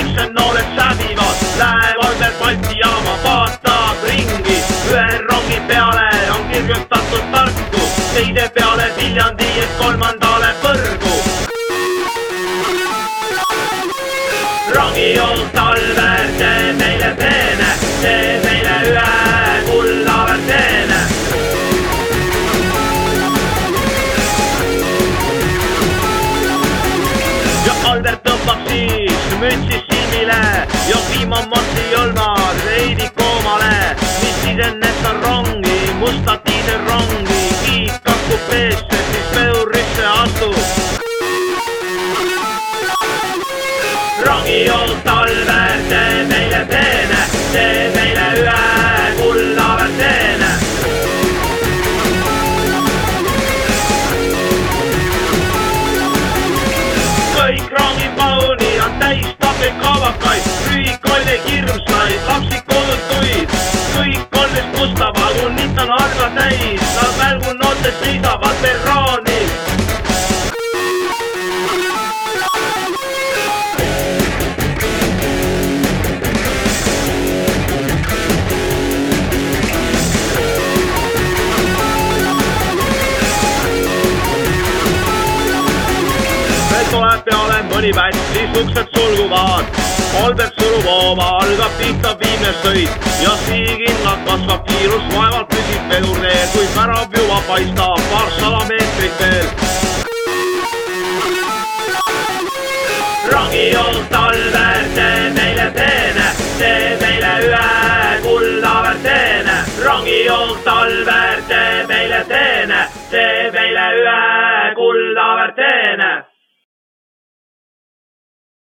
akse nooled sädivad, läheb Albert Balti jaama, vaatab ringi, ühe rongi peale on kirjutatud Tartu, teise peale Viljandi, et kolmandale Võrgu. rongijuht Albert, tee meile peene, tee meile ühe kuldavert teene. ja Albert tõmbab siis mütsi ja piimamassi hõlmad veidi koomale, mis sisenes on rongi, musta diiselrongi, kiikas kupeesse, siis vedurisse astub. rongijuht Albert, tee meile peene, tee meile ühe kuldavert teene. kõik rongipaluni on täis tapekavakaid, musta vagunit on harva täis, nad välgunootes seisavad perroonil. veel tuleb peale mõni pätt, siis uksed sulguvad. Albert surub hoova, algab pihta viimne sõit ja ajab, kasvab kiirus, vaevalt püsib vedur teel, kui värab juba paistab paarsada meetrit veel. ragi on talvel, tee meile teene, tee meile ühe kulla verteene, ragi on talvel.